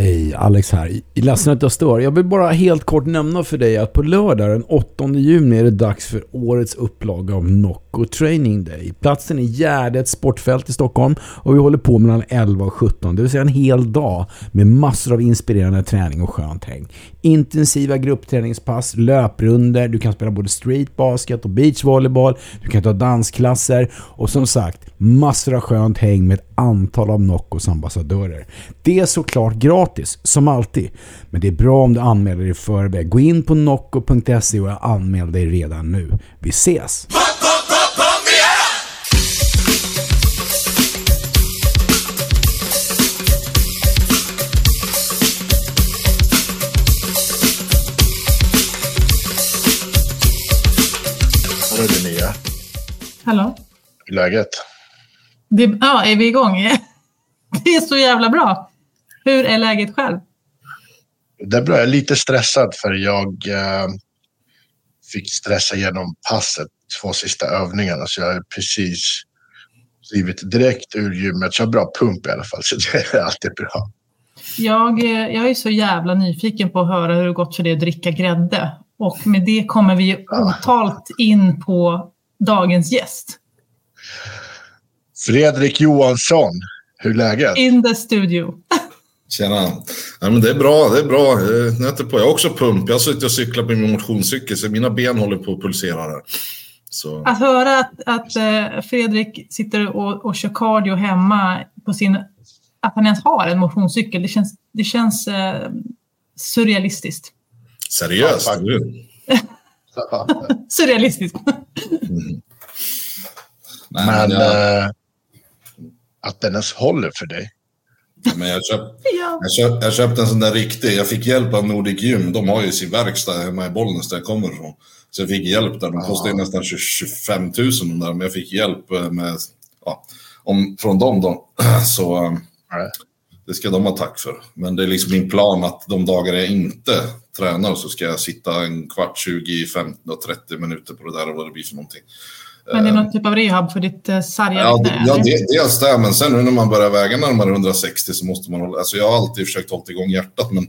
Hej, Alex här. Ledsen att jag stör. Jag vill bara helt kort nämna för dig att på lördag den 8 juni är det dags för årets upplaga av Nocco Training Day. Platsen är Gärdet sportfält i Stockholm och vi håller på mellan 11 och 17, det vill säga en hel dag med massor av inspirerande träning och skönt häng. Intensiva gruppträningspass, löprunder, du kan spela både streetbasket och beachvolleyboll, du kan ta dansklasser och som sagt, massor av skönt häng med ett antal av Noccos ambassadörer. Det är såklart gratis, som alltid. Men det är bra om du anmäler dig i förväg. Gå in på nocco.se och anmäl dig redan nu. Vi ses! Hallå? Hur är läget? Det, ja, är vi igång? Det är så jävla bra. Hur är läget själv? Det är bra. Jag är lite stressad för jag eh, fick stressa igenom passet två sista övningarna så jag är precis blivit direkt ur gymmet. Så jag har bra pump i alla fall så det är alltid bra. Jag, eh, jag är så jävla nyfiken på att höra hur det gått för dig att dricka grädde. Och med det kommer vi ju otalt in på dagens gäst. Fredrik Johansson, hur är läget? In the studio. Tjena. Ja, men det är bra, det är bra. Jag, nöter på. jag har också pump. Jag har suttit och cyklat på min motionscykel så mina ben håller på att pulsera. Här. Så. Att höra att, att eh, Fredrik sitter och, och kör cardio hemma på sin... Att han ens har en motionscykel, det känns, det känns eh, surrealistiskt. Seriöst? Surrealistiskt. Nej, Men jag, eh, att den ens håller för dig. men jag, köp, ja. jag, köp, jag köpte en sån där riktig. Jag fick hjälp av Nordic Gym. De har ju sin verkstad hemma i Bollnäs där jag kommer ifrån. Så jag fick hjälp där. De kostar ju nästan 20 25 000 de där. Men jag fick hjälp eh, med, ja, om, från dem då. Så eh, Nej. det ska de ha tack för. Men det är liksom min plan att de dagar jag inte tränar så ska jag sitta en kvart, 20, 15 och 30 minuter på det där och vad det blir för någonting. Men det är någon typ av rehab för ditt eh, sargade Ja, knä? det, ja dels det, men sen nu när man börjar väga närmare 160 så måste man hålla, alltså jag har alltid försökt hålla igång hjärtat, men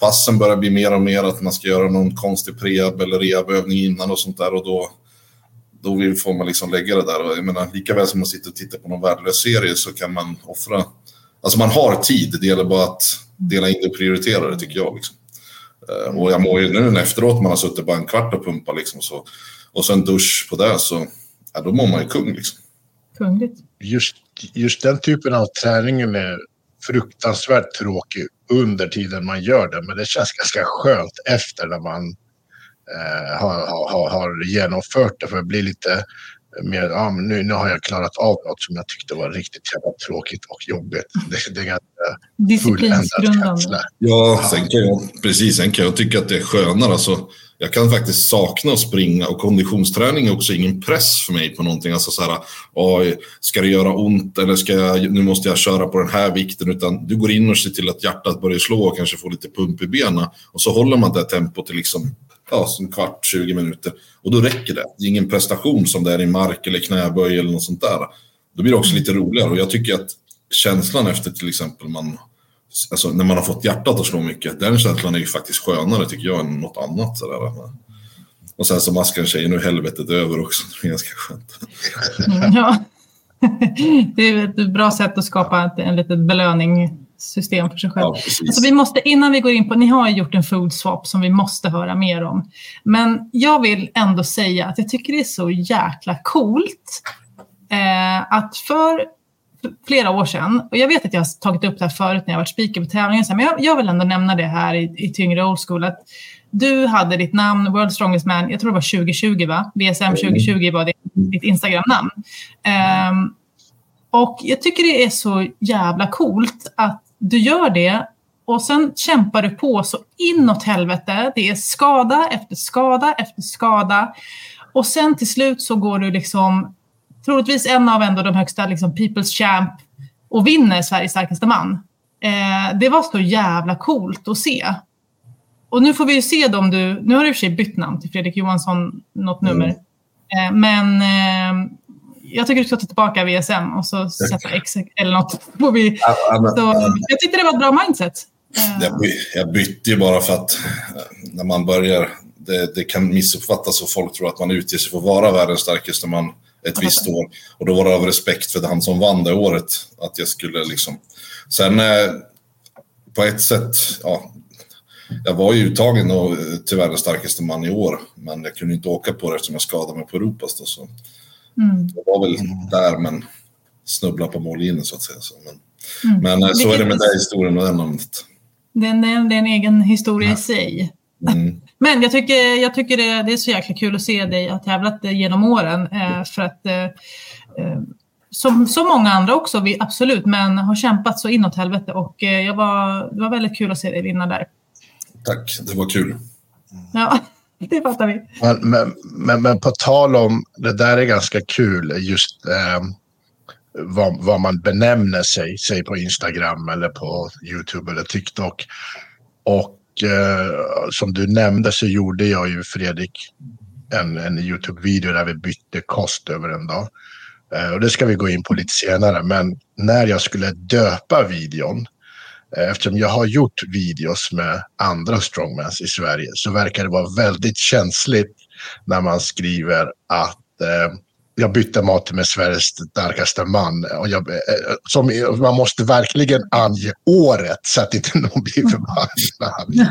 passen börjar bli mer och mer att man ska göra någon konstig prehab eller rehabövning innan och sånt där och då, då vill, får man liksom lägga det där. Och jag menar, lika väl som man sitter och tittar på någon värdelös serie så kan man offra, alltså man har tid, det gäller bara att dela in det och prioritera det tycker jag. Liksom. Eh, Och jag mår ju nu efteråt, man har suttit bara en kvart och pumpat liksom, så, och sen dusch på det så, ja, då mår man ju kung liksom. Kungligt. Just, just den typen av träningen är fruktansvärt tråkig under tiden man gör det. Men det känns ganska skönt efter när man eh, har, har, har genomfört det. För det blir lite mer, ja, men nu, nu har jag klarat av något som jag tyckte var riktigt jävla tråkigt och jobbigt. Det, det är ganska fulländad känsla. Ja, sen kan jag, precis. Sen kan jag tycka att det är skönare. Alltså, jag kan faktiskt sakna att springa och konditionsträning är också ingen press för mig på någonting. Alltså så här, oj, ska det göra ont eller ska jag, nu måste jag köra på den här vikten. Utan du går in och ser till att hjärtat börjar slå och kanske får lite pump i benen. Och så håller man det tempot till liksom, ja, en kvart, 20 minuter. Och då räcker det. Det är ingen prestation som det är i mark eller knäböj eller något sånt där. Då blir det också lite roligare. Och jag tycker att känslan efter till exempel man Alltså när man har fått hjärtat att slå mycket, den känslan är ju faktiskt skönare tycker jag än något annat. Sådär. Och sen så masken säger nu helvetet över också, det är ganska skönt. Ja. Det är ett bra sätt att skapa en litet belöningssystem för sig själv. Ja. Alltså vi måste, innan vi går in på, ni har gjort en food swap som vi måste höra mer om. Men jag vill ändå säga att jag tycker det är så jäkla coolt eh, att för flera år sedan, och jag vet att jag har tagit upp det här förut när jag varit speaker på tävlingar, men jag, jag vill ändå nämna det här i, i tyngre old school, att du hade ditt namn, World Strongest Man, jag tror det var 2020 va? VSM 2020 var det, ditt Instagram-namn. Ehm, och jag tycker det är så jävla coolt att du gör det och sen kämpar du på så inåt helvete. Det är skada efter skada efter skada. Och sen till slut så går du liksom, troligtvis en av ändå de högsta liksom People's Champ och vinner Sveriges starkaste man. Eh, det var så jävla coolt att se. Och nu får vi ju se dem du, nu har du i och för sig bytt namn till Fredrik Johansson, något nummer. Eh, men eh, jag tycker du ska ta tillbaka VSM och så sätta X eller något. Får vi, så, jag tyckte det var ett bra mindset. Eh, Jag, by, jag bytte ju bara för att eh, när man börjar, det, det kan missuppfattas och folk tror att man utger sig för att vara världens starkaste man ett visst år. Och då var det av respekt för han som vann det året. Att jag skulle liksom... Sen eh, på ett sätt, ja. Jag var ju uttagen då, till världens starkaste man i år. Men jag kunde inte åka på det eftersom jag skadade mig på Europas. Då, så. mm. Jag var väl där men snubbla på mållinjen så att säga. Så, men Mm. men eh, så är det med Vilket- den historien och den namnet. Det, är en, det är en egen historia i sig. Mm. Men jag tycker, jag tycker det, det är så jäkla kul att se dig ha tävlat genom åren. Eh, för att, eh, eh, som så många andra också, vi, absolut, men har kämpat så inåt helvete. Och eh, jag var, det var väldigt kul att se dig vinna där. Tack, det var kul. Ja, det fattar vi. Men, men, men, men på tal om, det där är ganska kul, just eh, vad, vad man benämner sig, säg på Instagram eller på YouTube eller TikTok. Och eh, som du nämnde så gjorde jag ju Fredrik en, en YouTube-video där vi bytte kost över en dag. Eh, och det ska vi gå in på lite senare, men när jag skulle döpa videon Eh, Eftersom jag har gjort videos med andra strongmans i Sverige så verkar det vara väldigt känsligt när man skriver att eh, jag bytte mat med Sveriges starkaste man. Och jag, eh, som, man måste verkligen ange året så att inte någon blir förbannad.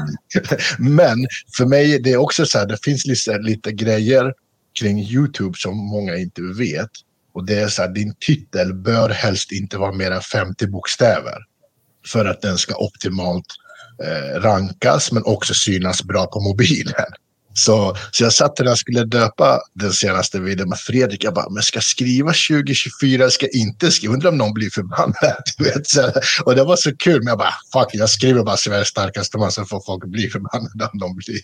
Men för mig det är också så här, det finns lite, lite grejer kring YouTube som många inte vet. Och det är så här, din titel bör helst inte vara mer än 50 bokstäver för att den ska optimalt eh, rankas men också synas bra på mobilen. Så, så jag satt när jag skulle döpa den senaste videon med Fredrik. Jag bara, men ska jag skriva 2024? Ska jag inte skriva? Undrar om någon blir förbannad. Du vet, så, och det var så kul. Men jag bara, fuck, jag skriver bara Sveriges starkaste man så får folk bli förbannade om de blir.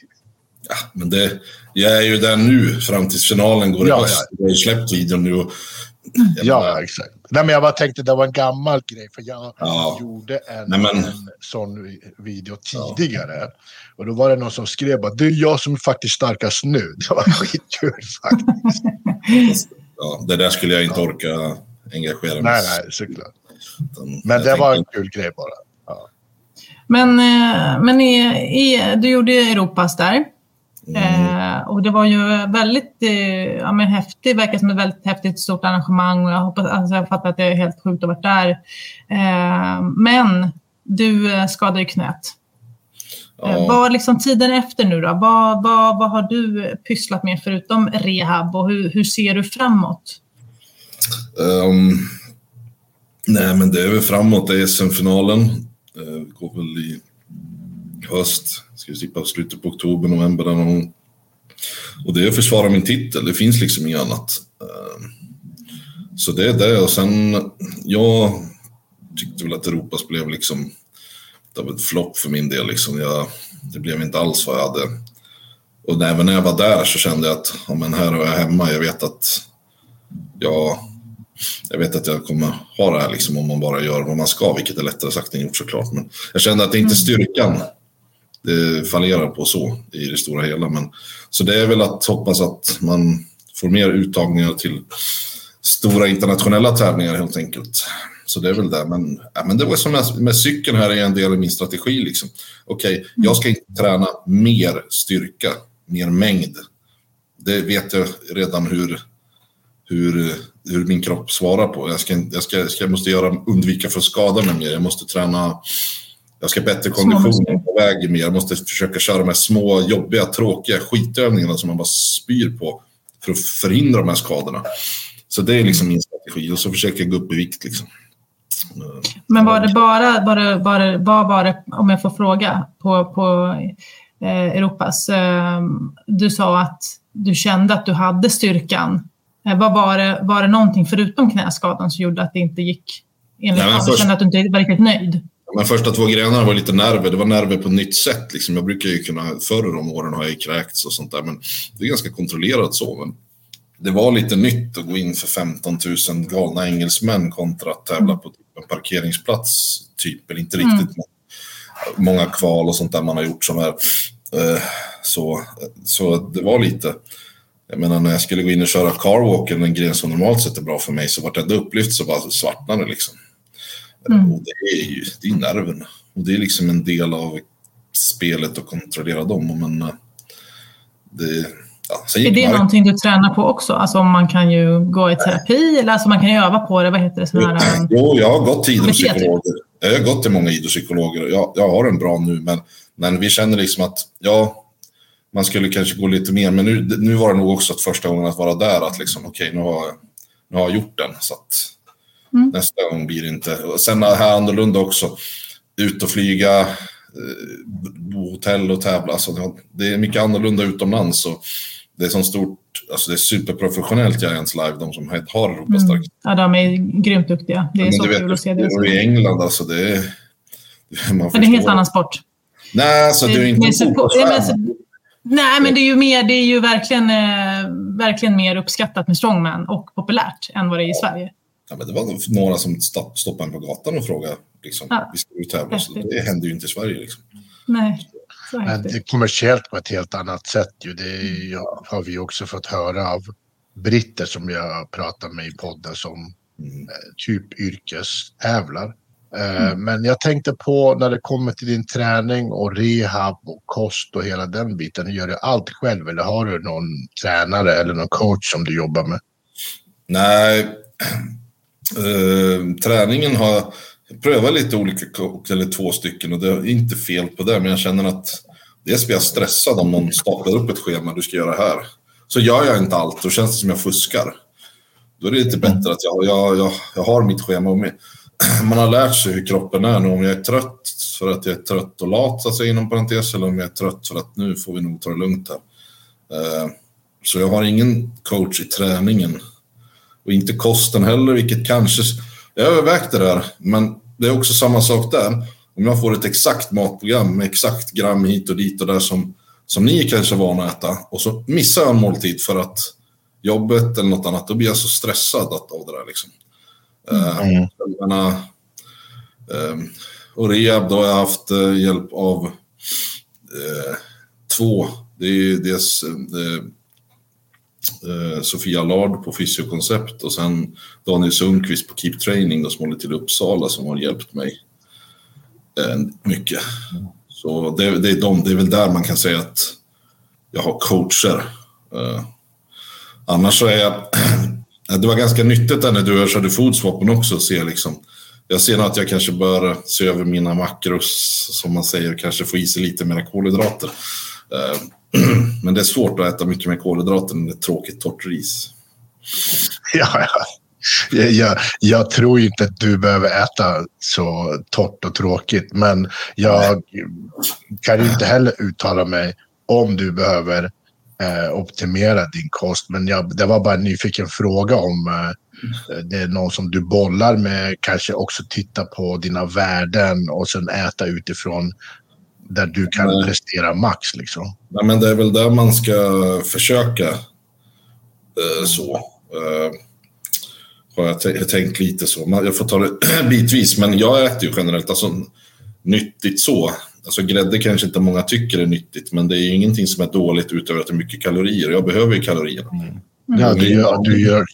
Ja, men det, jag är ju där nu fram tills finalen går i Ja, höst. Jag har ju släppt videon nu och... Ja, menar, exakt. Nej, men jag bara tänkte det var en gammal grej. För jag Ja. gjorde en, Nej, men- en sån vi- video tidigare. Och då var det någon som skrev att det är jag som är faktiskt starkast nu. Det var skitkul faktiskt. ja, det där skulle jag inte orka engagera mig nej, i. nej, såklart. Men jag det var en kul grej bara. Men, eh, men i, i, du gjorde Europas där. Mm. Eh, och det var ju väldigt eh, ja, men häftigt, verkar som ett väldigt häftigt stort arrangemang och jag, hoppas, alltså jag fattar att det är helt sjukt att ha varit där. Eh, men du eh, skadade ju knät. Eh, Ja. vad liksom tiden efter nu då? Vad, vad, vad har du pysslat med förutom rehab och hur, hur ser du framåt? Ehm, nej, men det är väl framåt. Det är SM-finalen. Uh, går väl i höst. Ska vi slippa slutet på oktober, november där någon gång. Och det är att försvara min titel. Det finns liksom inget annat. Ehm, så det är det. Och sen, jag tyckte väl att Europas blev liksom... Det var ett flopp för min del. Liksom. Jag, det blev inte alls vad jag hade. Och även när jag var där så kände jag att ja, men här är jag hemma. Jag vet att jag, jag vet att jag kommer ha det här liksom om man bara gör vad man ska, vilket är lättare sagt än gjort såklart. Men jag kände att det inte är styrkan det fallerar på så i det stora hela. Men, så det är väl att hoppas att man får mer uttagningar till stora internationella tävlingar helt enkelt. Så det är väl det. Men, ja, men det var som med, med cykeln här är en del av min strategi. Liksom. Okej, jag ska inte träna mer styrka, mer mängd. Det vet jag redan hur, hur, hur min kropp svarar på. Jag, ska, jag ska, jag måste göra, undvika för att skada mig mer. Jag måste träna jag ska ha bättre kondition på väg mer. Jag måste försöka köra de här små, jobbiga, tråkiga skitövningarna som man bara spyr på för att förhindra de här skadorna. Så det är liksom min strategi och så försöker jag gå upp i vikt. Liksom. Men var det bara, det, var var det, om jag får fråga, på, på eh, Europas? Eh, du sa att du kände att du hade styrkan. Eh, vad var, det, var det någonting förutom knäskadan som gjorde att det inte gick enligt men plan? Du först- kände att du inte var riktigt nöjd? De första två grenarna var lite nerver. Det var nerver på ett nytt sätt. Liksom. Jag brukar ju kunna, förr om åren har jag ju kräkts och sånt där, men det är ganska kontrollerat så. Men det var lite nytt att gå in för 15 000 galna engelsmän kontra att tävla på typ en parkeringsplats, typ. Eller inte riktigt, men många kval och sånt där man har gjort som är. Eh, så, så det var lite... Jag menar när jag skulle gå in och köra carwalk, eller en gren som normalt sett är bra för mig, så vart jag upplyft så bara svartnade det liksom. Mm. Och det är ju det är nerven. och det är liksom en del av spelet att kontrollera dem. Men eh, det, ja, är det man... någonting du tränar på också? Alltså man kan ju gå i terapi eller alltså man kan ju öva på det. Vad heter det? Sån här, jo, jag har gått till idrottspsykologer. Jag har gått till många idrottspsykologer. Jag, jag har en bra nu, men, men vi känner liksom att ja, man skulle kanske gå lite mer. Men nu, nu var det nog också att första gången att vara där, att liksom okej, okay, nu, har, nu har jag gjort den. Så att mm. nästa gång blir det inte. Och sen här annorlunda också. Ut och flyga, eh, bo hotell och tävla. Alltså, det är mycket annorlunda utomlands. Och det är som stort, alltså det är superprofessionellt Giants Live, de som har Europastark. Mm. Ja, de är grymt duktiga. Det är Men så kul att se det. Och I England, alltså det är... Man det är en helt annan sport. Nej, alltså det, det är inte support, Nej, men det är ju, mer, det är ju verkligen, eh, verkligen mer uppskattat med strongman och populärt än vad det är i Sverige. Ja, men det var några som stoppade en på gatan och frågade liksom, ja. vi ska ut tävla. Så det händer ju inte i Sverige. Liksom. Nej. Men det är kommersiellt på ett helt annat sätt. Ju. Det är, har vi också fått höra av britter som jag pratar med i podden som mm. typ yrkestävlar. Eh, mm. Men jag tänkte på när det kommer till din träning och rehab och kost och hela den biten. Gör du allt själv eller har du någon tränare eller någon coach som du jobbar med? Nej, Eh, träningen har jag prövat lite olika eller två stycken och det är inte fel på det, men jag känner att dels blir jag stressad om någon staplar upp ett schema du ska göra här. Så gör jag inte allt, då känns det som jag fuskar. Då är det lite bättre att jag, jag, jag, jag har mitt schema och med. Man har lärt sig hur kroppen är nu, om jag är trött för att jag är trött och lat, så att säga, inom parentes, eller om jag är trött för att nu får vi nog ta det lugnt här. Eh, så jag har ingen coach i träningen. Och inte kosten heller, vilket kanske... Jag har övervägt det där, men det är också samma sak där. Om jag får ett exakt matprogram med exakt gram hit och dit och där som, som ni kanske är vana att äta och så missar jag en måltid för att jobbet eller något annat, då blir jag så stressad av det där. Liksom. Mm. Uh, menar, uh, och rehab, då har jag haft uh, hjälp av uh, två. Det är dels Eh, Sofia Lard på Fysiokoncept och sen Daniel Sundqvist på Keep Training och som håller till Uppsala som har hjälpt mig eh, mycket. Så det, det, är de, det är väl där man kan säga att jag har coacher. Eh, annars så är jag Det var ganska nyttigt när du körde foodswapen också att se liksom. Jag ser nog att jag kanske bör se över mina makros, som man säger, kanske få i sig lite mer kolhydrater. Men det är svårt att äta mycket mer kolhydrater än ett tråkigt torrt ris. Ja, ja. Jag, jag, jag, tror inte att du behöver äta så torrt och tråkigt, men jag kan inte heller uttala mig om du behöver eh, optimera din kost. Men jag, det var bara en nyfiken fråga om eh, det är någon som du bollar med, kanske också titta på dina värden och sen äta utifrån där du kan Nej. prestera max. Liksom. Nej, men det är väl där man ska försöka eh, så. Eh, har jag tänkt lite så. Jag får ta det bitvis, men jag äter ju generellt alltså, nyttigt så. Alltså grädde kanske inte många tycker är nyttigt, men det är ingenting som är dåligt utöver att det är mycket kalorier. Jag behöver ju kalorier. Mm. Ja, du, gör, du, gör,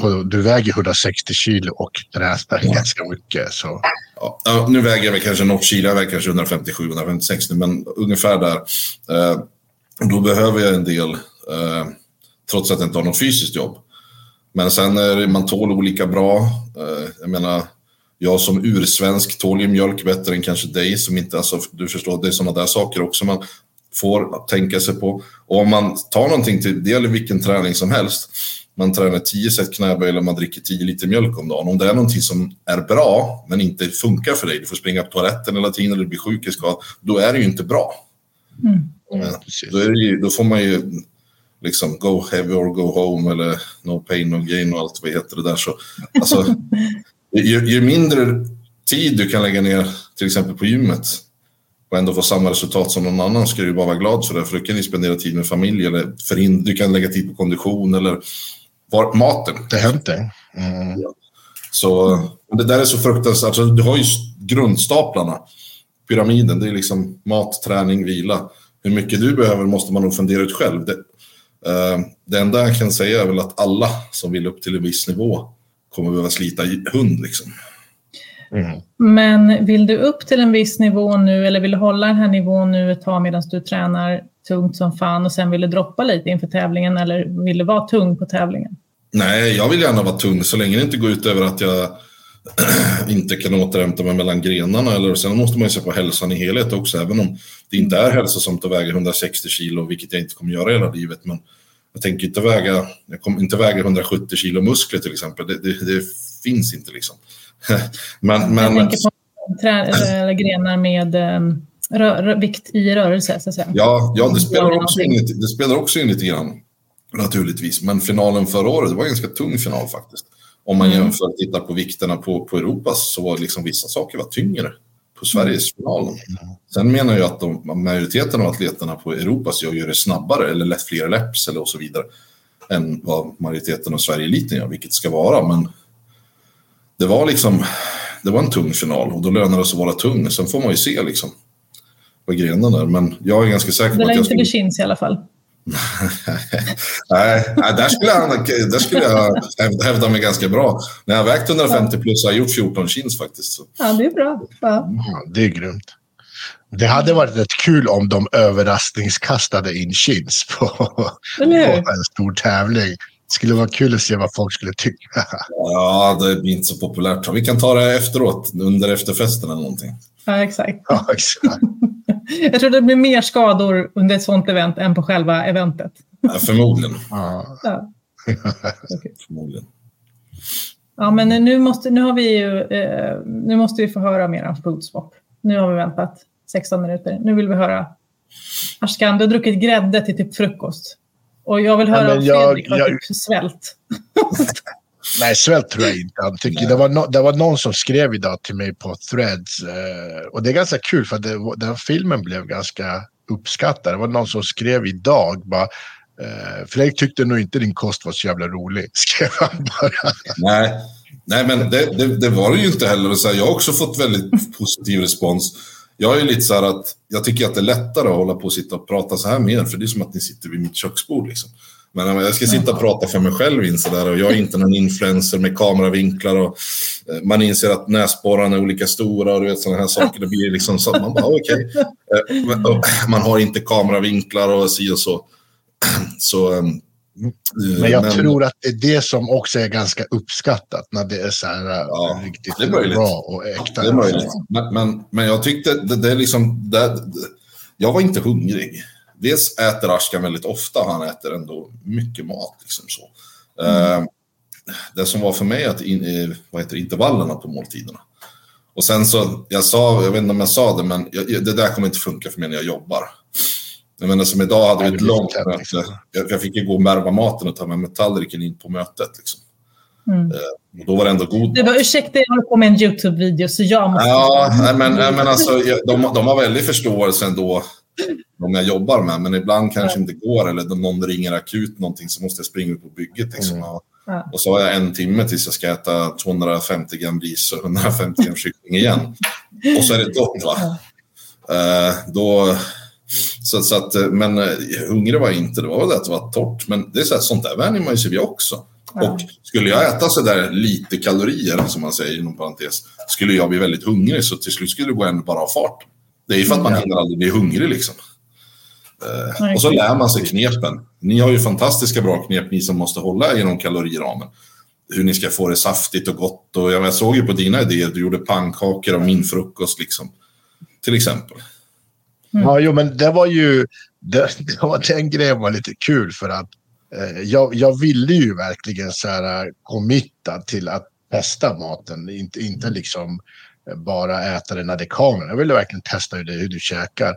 på, du väger 160 kilo och tränar ganska mycket. Så. Ja, nu väger jag väl kanske något kilo, jag väger kanske 157-156 nu, men ungefär där. Eh, då behöver jag en del, eh, trots att jag inte har något fysiskt jobb. Men sen är man tål olika bra. Eh, jag menar, jag som ursvensk tål ju mjölk bättre än kanske dig som inte, alltså du förstår, det är sådana där saker också man får tänka sig på. Och om man tar någonting till, det gäller vilken träning som helst, man tränar 10 set knäböj eller man dricker 10 liter mjölk om dagen. Om det är någonting som är bra men inte funkar för dig, du får springa på toaletten hela tiden eller du blir sjuk i skad, då är det ju inte bra. Mm. Mm. Då, ju, då, får man ju liksom go heavy or go home eller no pain no gain och allt vad heter det där. Så, alltså, ju, ju, mindre tid du kan lägga ner till exempel på gymmet och ändå få samma resultat som någon annan ska du bara vara glad för det. För då kan du spendera tid med familj eller förhind- du kan lägga tid på kondition eller var, maten. Det det. Mm. Så det där är så fruktansvärt. Alltså, du har ju grundstaplarna. Pyramiden, det är liksom mat, träning, vila. Hur mycket du behöver måste man nog fundera ut själv. Det, uh, det enda jag kan säga är väl att alla som vill upp till en viss nivå kommer behöva slita hund liksom. Mm. Men vill du upp till en viss nivå nu eller vill du hålla den här nivån nu ett tag medan du tränar tungt som fan och sen vill du droppa lite inför tävlingen eller vill du vara tung på tävlingen? Nej, jag vill gärna vara tung så länge det inte går ut över att jag inte kan återhämta mig mellan grenarna. Eller, sen måste man ju se på hälsan i helhet också, även om det inte är hälsosamt att väga 160 kilo, vilket jag inte kommer göra hela livet. Men jag tänker inte väga, jag kommer inte väga 170 kilo muskler till exempel. Det, det, det finns inte liksom. men, men, jag tänker på trä, eller grenar med um, rör, vikt i rörelse, så att säga. Ja, ja det, spelar också in, det spelar också in lite grann, naturligtvis. Men finalen förra året, det var en ganska tung final faktiskt. Om man mm. jämför och tittar på vikterna på, på Europas så var liksom vissa saker var tyngre på Sveriges mm. finalen. Sen menar jag att de, majoriteten av atleterna på Europas gör det snabbare eller lätt fler läpps eller och så vidare än vad majoriteten av Sverige-eliten gör, vilket ska vara. Men det var liksom, det var en tung final och då lönar det sig att vara tung. Sen får man ju se liksom vad grenen är. Men jag är ganska säker på att jag jag skulle... Det inte i alla fall. nej, där skulle, jag, där skulle jag hävda mig ganska bra. När jag vägt 150 plus har jag gjort 14 chins faktiskt. Så. Ja, det är bra. Ja. Ja, det är grymt. Det hade varit rätt kul om de överraskningskastade in chins på, på en stor tävling. Det skulle vara kul att se vad folk skulle tycka. Ja, det blir inte så populärt. Vi kan ta det efteråt, under efterfesten eller någonting. Ja, exakt. Ja, exakt. Jag tror det blir mer skador under ett sånt event än på själva eventet. Ja, förmodligen. Ja. Ja. Okay. Förmodligen. Ja, men nu måste, nu har vi ju, eh, nu måste vi få höra mer om foodswap. Nu har vi väntat 16 minuter. Nu vill vi höra. Ashkan, du har druckit grädde till typ frukost. Och jag vill höra ja, om Fredrik har jag... typ svält. Nej, svält tror jag inte han tycker. Det var, no, det var någon som skrev idag till mig på Threads. Eh, och det är ganska kul för det, den filmen blev ganska uppskattad. Det var någon som skrev idag bara eh, Fredrik tyckte nog inte din kost var så jävla rolig, skrev han bara. Nej, Nej men det, det, det var det ju inte heller. Så här, jag har också fått väldigt positiv respons. Jag är lite så här att jag tycker att det är lättare att hålla på och sitta och prata så här med För det är som att ni sitter vid mitt köksbord. Liksom. Men jag ska sitta och prata för mig själv in där och jag är inte någon influencer med kameravinklar och eh, man inser att näsborrarna är olika stora och du vet sådana här saker. Det blir liksom så man bara okej. Okay. Eh, man har inte kameravinklar och si och så. Så ehm, men jag men, tror att det är det som också är ganska uppskattat när det är så här ja, riktigt det är bra och äkta. Det är möjligt. Men, men, men jag tyckte det, det är liksom... Det, jag var inte hungrig dels äter Ashkan väldigt ofta, han äter ändå mycket mat. Liksom så. Mm. Uh, det som var för mig att in, eh, vad heter intervallerna på måltiderna. Och sen så, jag sa, jag vet inte om jag sa det, men jag, det där kommer inte funka för mig när jag jobbar. Jag menar som idag hade vi ett långt möte. Jag, jag fick ju gå och märva maten och ta med mig tallriken in på mötet. Liksom. Mm. Uh, och då var det ändå god Du bara, ursäkta, jag håller på med en YouTube-video så jag måste... Ja, nej, men, nej, men alltså, de, de har väldigt förståelse ändå de jag jobbar med. Men ibland kanske ja. inte går eller någon ringer akut någonting så måste jag springa ut på bygget. Liksom. Mm. Ja. Och så har jag en timme tills jag ska äta 250 gram ris och 150 gram kyckling igen. Och så är det torrt va? Uh, då, så, så att, men uh, hungrig var jag inte, det var väl det att det var torrt. Men det är så här, sånt där vänjer man sig vid också. Ja. Och skulle jag äta så där lite kalorier, som man säger inom parentes, skulle jag bli väldigt hungrig så till slut skulle det gå ändå bara av fart. Det är ju för att man hinner aldrig bli hungrig liksom. Eh, och så lär man sig knepen. Ni har ju fantastiska bra knep, ni som måste hålla inom kaloriramen. Hur ni ska få det saftigt och gott. Och jag såg ju på dina idéer, du gjorde pannkakor av min frukost liksom. Till exempel. Mm. Ja, jo, men det var ju... Det, det var, den grejen var lite kul för att eh, jag, jag ville ju verkligen så här committa till att testa maten. Inte, inte liksom bara äta det när det kameran. Jag ville verkligen testa hur, det, hur du käkar.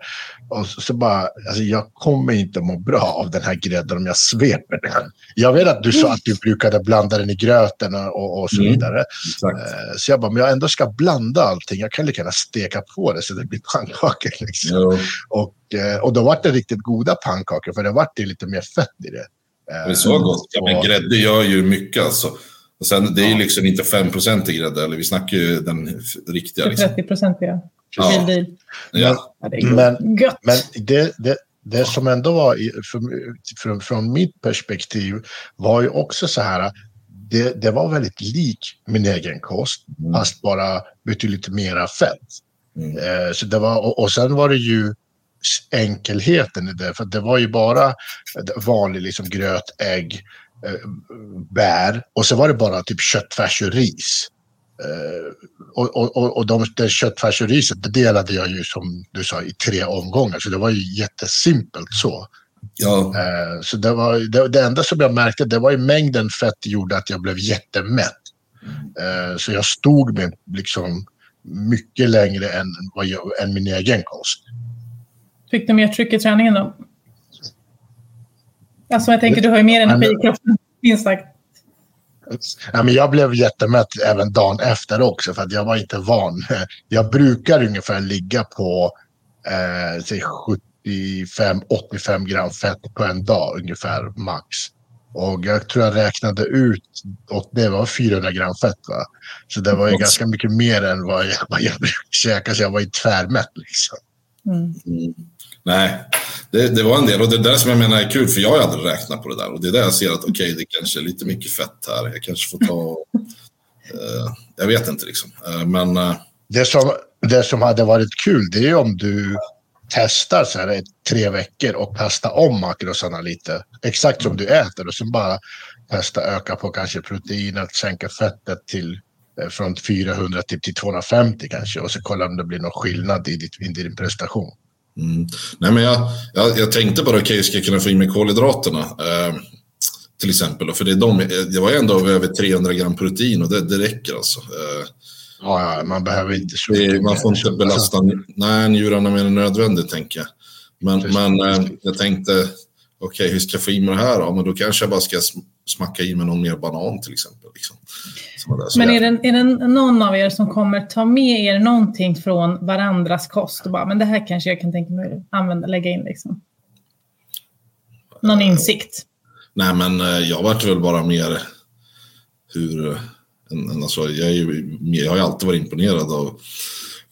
Och så, så, bara, alltså jag kommer inte må bra av den här grädden om jag sveper den. Jag vet att du sa att du brukade blanda den i gröten och, och så mm, vidare. Mm, så jag bara, men jag ändå ska blanda allting. Jag kan lika gärna steka på det så det blir pannkakor. Liksom. Och, eh, och då var det riktigt goda pannkakor för det var det lite mer fett i det. Det är så gott. Ja, men grädde gör ju mycket alltså. Och sen, det är ju liksom inte 5 i grädde, eller vi snackar ju den riktiga. Liksom. 30 ja. Ja. ja. Men, men det, det, det som ändå var, från, från mitt perspektiv, var ju också så här, det, det var väldigt lik min egen kost, Mm. fast bara betydligt mera fett. Mm. Eh, så det var, och, och sen var det ju enkelheten i det, för det var ju bara vanlig liksom gröt, ägg, bär och så var det bara typ köttfärs och ris. Eh, och och, och, och de, det köttfärs och riset det delade jag ju som du sa i tre omgångar, så det var ju jättesimpelt så. Ja, Eh, så det, var, det, det enda som jag märkte det var ju mängden fett gjorde att jag blev jättemätt. Eh, så jag stod med liksom mycket längre än, vad jag, än min egen kost. Fick du mer tryck i träningen då? Alltså jag tänker, du har ju mer energi i kroppen, minst sagt. Ja, men jag blev jättemätt även dagen efter också för att jag var inte van. Jag brukar ungefär ligga på eh, säg 75-85 gram fett på en dag ungefär max. Och jag tror jag räknade ut och det var 400 gram fett va. Så det var ju Yes. ganska mycket mer än vad jag, vad jag brukar käka så jag var ju tvärmätt liksom. Mm nej. Det, det var en del och det är det som jag menar är kul för jag har aldrig räknat på det där och det är där jag ser att okej, det kanske är lite mycket fett här. Jag kanske får ta... eh, jag vet inte liksom. Eh, men eh, Det som, det som hade varit kul det är om du testar så här tre veckor och testar om makrosarna lite. Exakt som du äter och sen bara testa öka på kanske proteinet, sänka fettet till eh, från 400 till, till 250 kanske och så kolla om det blir någon skillnad i, ditt, i din prestation. Mm. Nej, men jag, jag, jag tänkte bara, okej, ska jag kunna få in mig kolhydraterna? Eh, till exempel. För det, är de, det var ändå över 300 gram protein och det, det räcker alltså. Eh, Ja, ja, man behöver inte det, man får inte belasta nej, njurarna mer än nödvändigt, tänker jag. Men, Precis. men eh, jag tänkte, okej, hur ska jag få i mig det här då? Men då kanske jag bara ska smacka i mig någon mer banan till exempel. Liksom. Men är det, är det någon av er som kommer ta med er någonting från varandras kost och bara, men det här kanske jag kan tänka mig använda, lägga in liksom? Någon insikt? Nej, men eh, jag vart väl bara mer hur... eh, En, en, alltså, jag, är jag har ju alltid varit imponerad av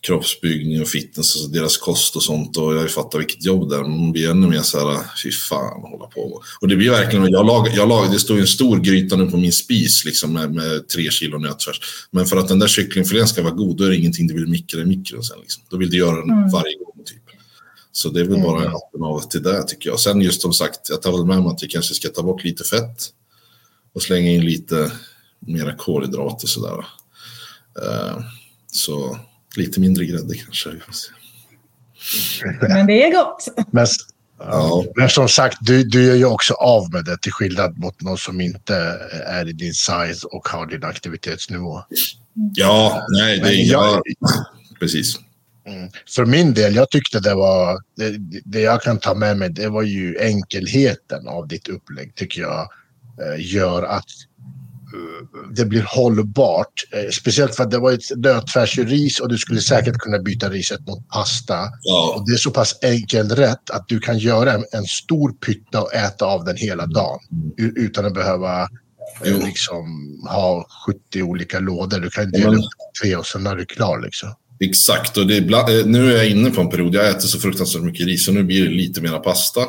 kroppsbyggning och fitness, alltså deras kost och sånt. Och jag fattat vilket jobb det är. Man blir ännu mer så här, fy fan, hålla på. Och det blir verkligen, jag lag, jag lag, det står en stor gryta nu på min spis liksom, med, med tre kilo nötfärs. Men för att den där kycklingfilén ska vara god, då är det ingenting du vill mikra i mikron sen. Liksom. Då vill du göra den Mm. varje gång. Typ. Så det är väl bara hatten av till det tycker jag. Sen just som sagt, jag tar väl med mig att vi kanske ska ta bort lite fett och slänga in lite mera kolhydrater sådär. Eh, så lite mindre grädde kanske. Men det är gott. Men, Ja. men som sagt, du, du gör ju också av med det till skillnad mot någon som inte är i din size och har din aktivitetsnivå. Ja, nej, det är jag-. Precis. Mm. För min del, jag tyckte det var, det, det jag kan ta med mig, det var ju enkelheten av ditt upplägg tycker jag eh, gör att det blir hållbart. Eh, speciellt för att det var ett nötfärs och ris och du skulle säkert kunna byta riset mot pasta. Ja, Och det är så pass enkel rätt att du kan göra en, stor pytta och äta av den hela dagen u- utan att behöva eh, Jo. liksom, ha 70 olika lådor. Du kan dela upp tre och sen är du klar. Liksom. Exakt. Och det är eh, nu är jag inne på en period, jag äter så fruktansvärt mycket ris och nu blir det lite mera pasta.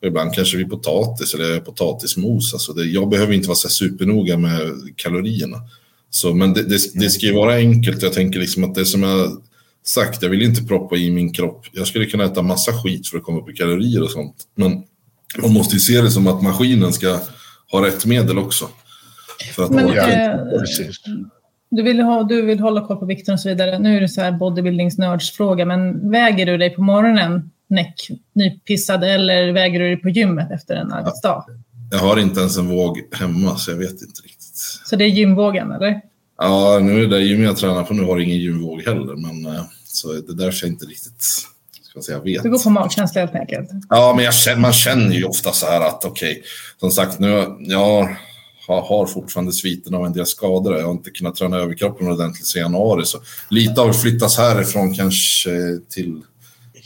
Och ibland kanske vi potatis eller potatismos. Alltså det, jag behöver inte vara så supernoga med kalorierna. Så, men det, det, det ska ju vara enkelt. Jag tänker liksom att det som jag sagt, jag vill inte proppa i min kropp. Jag skulle kunna äta massa skit för att komma upp i kalorier och sånt. Men man måste ju se det som att maskinen ska ha rätt medel också. För att Men, orka. Du vill, ha, du vill hålla koll på vikten och så vidare. Nu är det så här bodybuildingsnördsfråga, men väger du dig på morgonen näck nypissad eller väger du dig på gymmet efter en arbetsdag? Jag har inte ens en våg hemma så jag vet inte riktigt. Så det är gymvågen, eller? Ja, nu är det där gymmet jag tränar på nu har ingen gymvåg heller. Men eh, så det är därför jag inte riktigt säga, vet. Du går på magkänsla helt enkelt. Ja, men känner, man känner ju ofta så här att okej, som sagt nu, jag har, har fortfarande sviten av en del skador. Jag har inte kunnat träna överkroppen ordentligt sedan januari. Så lite har flyttats härifrån kanske till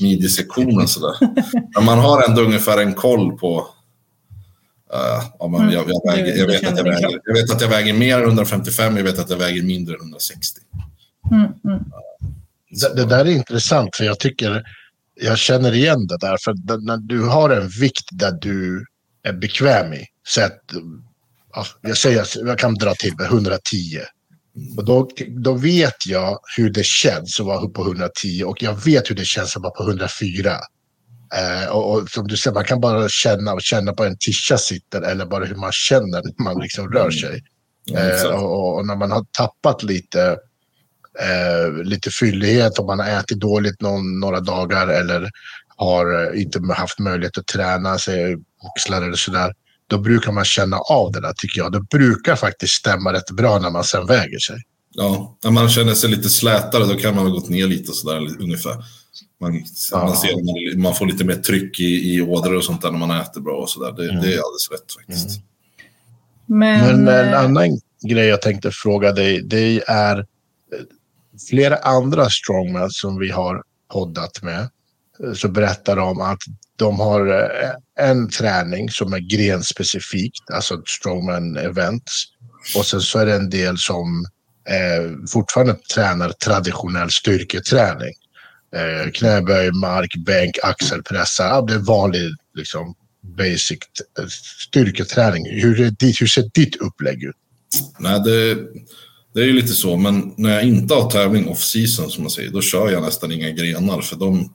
midjesektionen sådär. Men man har ändå ungefär en koll på Uh, ja, men jag, jag, väger, jag, vet att jag, väger, jag vet att jag väger mer än 155, jag vet att jag väger mindre än 160. Mm, mm. Det, det där är intressant för jag tycker jag känner igen det där. För när du har en vikt där du är bekväm i. Så att jag säger jag kan dra till med 110. Och då, då vet jag hur det känns att vara på 110 och jag vet hur det känns att vara på 104. Eh, och, och, som du säger, man kan bara känna och känna på en tischa sitter eller bara hur man känner när man liksom rör sig. Eh, och, och, när man har tappat lite, eh, lite fyllighet, om man har ätit dåligt någon, några dagar eller har eh, inte haft möjlighet att träna sig, oxlar eller sådär. Då brukar man känna av det där tycker jag. Det brukar faktiskt stämma rätt bra när man sen väger sig. Ja, när man känner sig lite slätare då kan man ha gått ner lite sådär ungefär. Man, ja. man, ser, man får lite mer tryck i, i ådror och sånt där när man äter bra och sådär. Det, mm. det är alldeles rätt faktiskt. Mm. Men, Men, en eh, annan grej jag tänkte fråga dig, det är eh, flera andra strongmen som vi har poddat med. Eh, så berättar de att de har eh, en träning som är grenspecifikt, alltså strongman events. Och sen så är det en del som eh, fortfarande tränar traditionell styrketräning. Eh, knäböj, mark, bänk, axelpressar. Ja, det är vanlig liksom, basic eh, styrketräning. Hur, är ditt, hur ser ditt upplägg ut? Nej, det, det är ju lite så, men när jag inte har tävling off-season som man säger, då kör jag nästan inga grenar för de,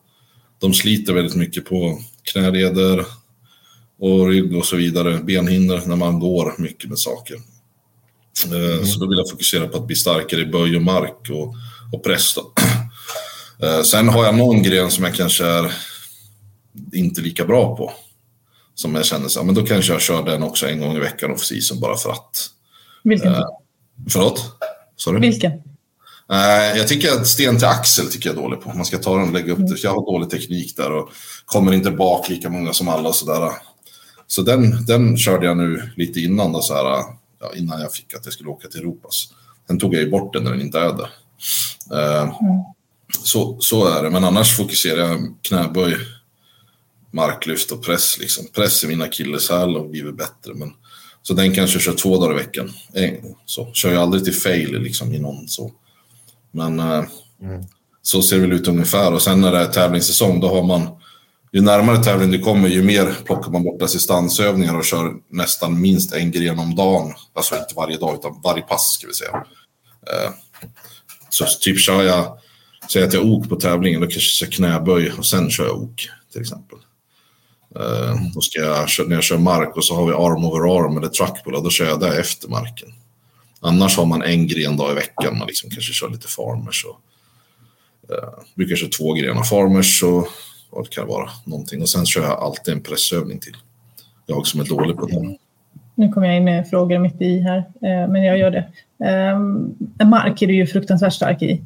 de sliter väldigt mycket på knäleder och rygg och så vidare, benhinnor när man går mycket med saker. Eh, mm. Så då vill jag fokusera på att bli starkare i böj och mark och, och press. Eh, sen har jag någon gren som jag kanske är inte lika bra på. Som jag känner så men då kanske jag kör den också en gång i veckan off season bara för att. Vilken? Eh, förlåt? Sorry? Vilken? Jag tycker att sten till axel tycker jag är dålig på. Man ska ta den och lägga upp det. Jag har dålig teknik där och kommer inte bak lika många som alla och sådär. Så den, den körde jag nu lite innan då, så här, ja, innan jag fick att jag skulle åka till Europas. Sen tog jag ju bort den när den inte är där. Eh, mm. Så, så är det, men annars fokuserar jag knäböj, marklyft och press. Liksom. Press i mina akilleshäl och blivit bättre. Men, så den kanske kör två dagar i veckan. Eh, så kör jag aldrig till fail liksom, i någon så. Men eh, mm. så ser det väl ut ungefär. Och sen när det är tävlingssäsong, då har man ju närmare tävling du kommer, ju mer plockar man bort assistansövningar och kör nästan minst en gren om dagen. Alltså inte varje dag, utan varje pass ska vi säga. Eh, så typ kör jag Säg att jag ok på tävlingen, då kanske jag knäböj och sen kör jag ok till exempel. Uh, då ska jag, när jag kör mark och så har vi arm over arm eller truckpull, då kör jag där efter marken. Annars har man en gren dag i veckan, man liksom kanske kör lite farmers. Och, eh, brukar köra två grenar farmers och vad det kan vara, någonting. Och sen kör jag alltid en pressövning till. Jag som är dålig på det. Nu kommer jag in med frågor mitt i här, eh, men jag gör det. Eh, mark är du ju fruktansvärt stark i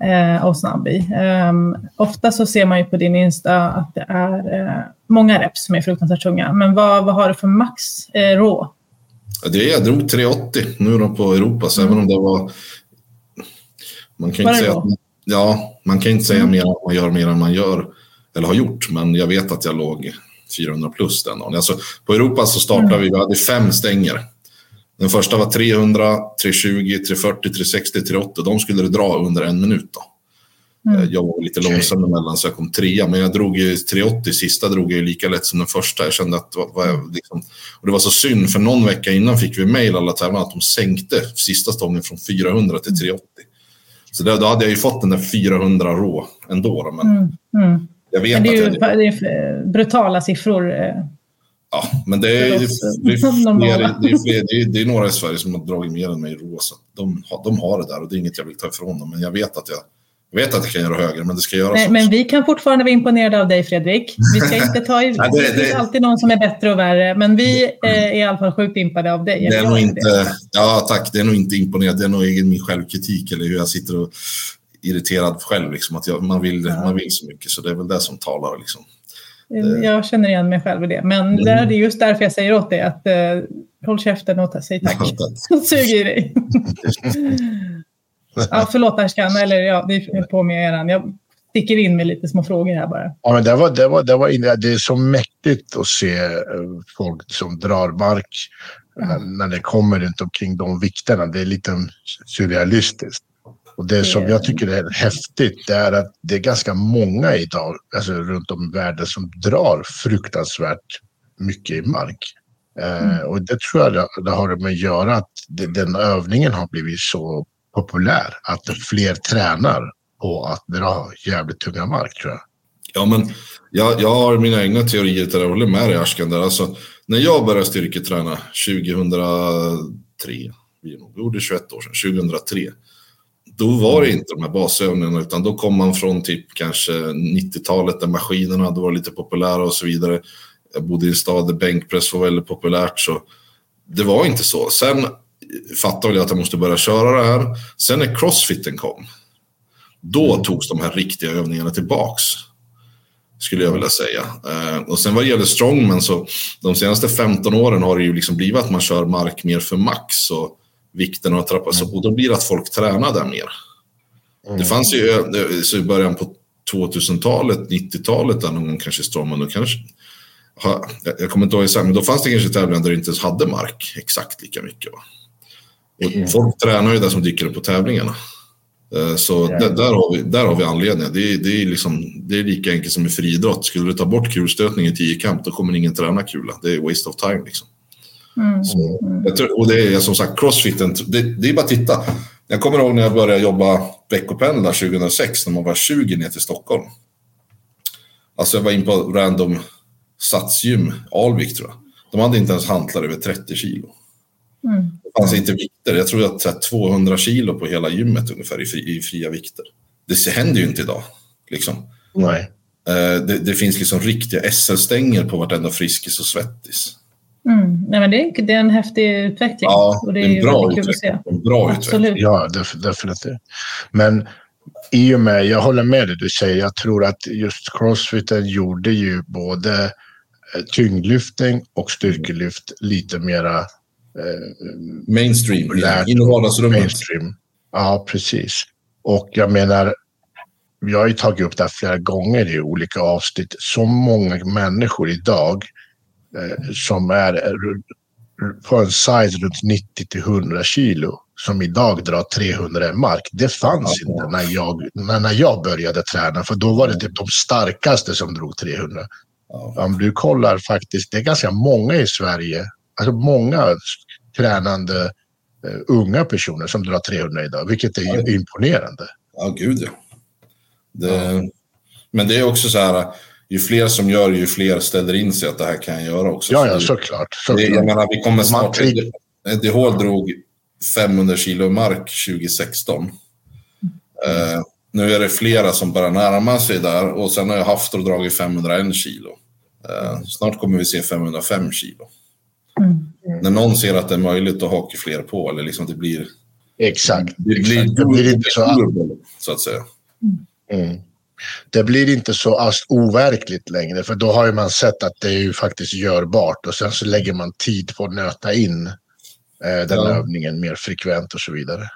eh, och snabb i. Eh, ofta så ser man ju på din Insta att det är eh, många reps som är fruktansvärt tunga. Men vad, vad har du för max eh, rå? Det jag drog 380 nu då på Europas, mm. även om det var... Man kan, inte säga att, ja, man kan inte säga mm. mer man gör mer än man gör, eller har gjort, men jag vet att jag låg 400 plus den dagen. Alltså, på Europa så startade mm. vi, vi hade fem stänger. Den första var 300, 320, 340, 360, 380. De skulle det dra under en minut. Då. Mm. Eh, jag var lite långsam emellan så jag kom trea, men jag drog ju 380, sista drog jag ju lika lätt som den första. Jag kände att var, var liksom, och det var så synd, för någon vecka innan fick vi mejl alla tävlande att de sänkte sista stången från 400 till 380. Så då hade jag ju fått den där 400 rå ändå. Men mm. Mm. Jag vet men det, är ju, att jag... det är brutala siffror. Eh, Ja, men det är, det, är, det, är fler, det, är några i Sverige som har dragit mer än mig i rosa. De, de har det där och det är inget jag vill ta ifrån dem. Men jag vet att jag, jag vet att jag kan göra högre, men det ska göras. Men, men vi kan fortfarande vara imponerade av dig, Fredrik. Vi ska inte ta i, Nej, det, det, finns alltid någon som är bättre och värre, men vi eh, är i alla fall sjukt impade av dig. Det är nog inte, ja, tack. Det är nog inte imponerad. Det är nog egen min självkritik eller hur jag sitter och irriterad själv. Liksom, att jag, man, vill, ja. man vill så mycket, så det är väl det som talar. Liksom. Eh, jag känner igen mig själv i det. Men mm. det är just därför jag säger åt dig att uh, håll käften och säg tack. Sug i dig. ja, förlåt Ashkan, eller ja, vi är på med eran. Jag sticker in med lite små frågor här bara. Ja, men det, var, det, var, det, var, det är så mäktigt att se eh, folk som drar mark mm. när det kommer runt omkring de vikterna. Det är lite surrealistiskt. Och det som jag tycker är häftigt det är att det är ganska många idag, alltså runt om i världen, som drar fruktansvärt mycket i mark. Eh, och det tror jag det, det har med att göra att det, den övningen har blivit så populär att fler tränar på att dra jävligt tunga mark tror jag. Ja, men jag, jag har mina egna teorier till det. Jag håller med dig Ashkan där. Alltså, när jag började styrketräna 2003, vi gjorde 21 år sedan, 2003. Då var det inte de här basövningarna utan då kom man från typ kanske 90-talet där maskinerna då var lite populära och så vidare. Jag bodde i en stad där bänkpress var väldigt populärt så det var inte så. Sen fattade jag att jag måste börja köra det här. Sen när crossfiten kom, då togs de här riktiga övningarna tillbaks skulle jag vilja säga. Eh, och sen vad gäller strongman så de senaste 15 åren har det ju liksom blivit att man kör mark mer för max och vikten har trappats upp och då blir det att folk tränar där mer. Mm. Det fanns ju eh, så i början på 2000-talet, 90-talet där någon gång kanske strongman, då kanske jag kommer inte ihåg exakt, men då fanns det kanske tävlingar där det inte ens hade mark exakt lika mycket. Va? Och mm. folk tränar ju där som dyker upp på tävlingarna. Eh, så yeah. där, där, har vi, där har vi anledningen. Det är, det, är liksom, det är lika enkelt som i friidrott. Skulle du ta bort kulstötning i tiokamp då kommer ingen träna kula. Det är waste of time. Liksom. Mm. Så, tror, och det är som sagt crossfiten. Det, det är bara att titta. Jag kommer ihåg när jag började jobba veckopendlar 2006 när man var 20 ner till Stockholm. Alltså jag var in på random satsgym, Alvik tror jag. De hade inte ens hantlar över 30 kilo. Mm. Det fanns inte vikter. Jag tror att 200 kilo på hela gymmet ungefär i, fri, i fria vikter. Det händer ju inte idag. Liksom. Nej. Eh, det, det, finns liksom riktiga SL-stänger på vartenda Friskis och Svettis. Mm. Nej, men det, är, det är en häftig utveckling. Ja, och det är, en bra utveckling. En bra Absolut. utveckling. Ja, definitivt. Men i och med, jag håller med dig du säger, jag tror att just crossfiten gjorde ju både eh, tyngdlyftning och styrkelyft lite mera Eh, mainstream, in i vardagsrummet. Mainstream. Ja, precis. Och jag menar, jag har ju tagit upp det här flera gånger i olika avsnitt. Så många människor idag eh, som är på en size runt 90 till 100 kilo som idag drar 300 mark. Det fanns ja, inte när jag, när, när jag började träna, för då var det typ de starkaste som drog 300. Ja. Om du kollar faktiskt, det är ganska många i Sverige alltså många tränande uh, unga personer som drar 300 idag, vilket är ja. imponerande. Ja, gud ja. Det, ja. Men det är också så här, ju fler som gör ju fler ställer in sig att det här kan jag göra också. Ja, ja såklart. såklart. Det, jag menar, vi kommer snart... Eddie Hall drog 500 kilo mark 2016. Mm. Uh, nu är det flera som börjar närma sig där och sen har jag haft och dragit 501 kilo. Uh, snart kommer vi se 505 kilo. Mm. När någon ser att det är möjligt, då hakar fler på. Eller liksom det blir... Exakt. Det blir, exakt. Det blir inte så... så att säga. Mm. Det blir inte så overkligt längre, för då har ju man sett att det är ju faktiskt görbart och sen så lägger man tid på att nöta in eh, den ja. övningen mer frekvent och så vidare.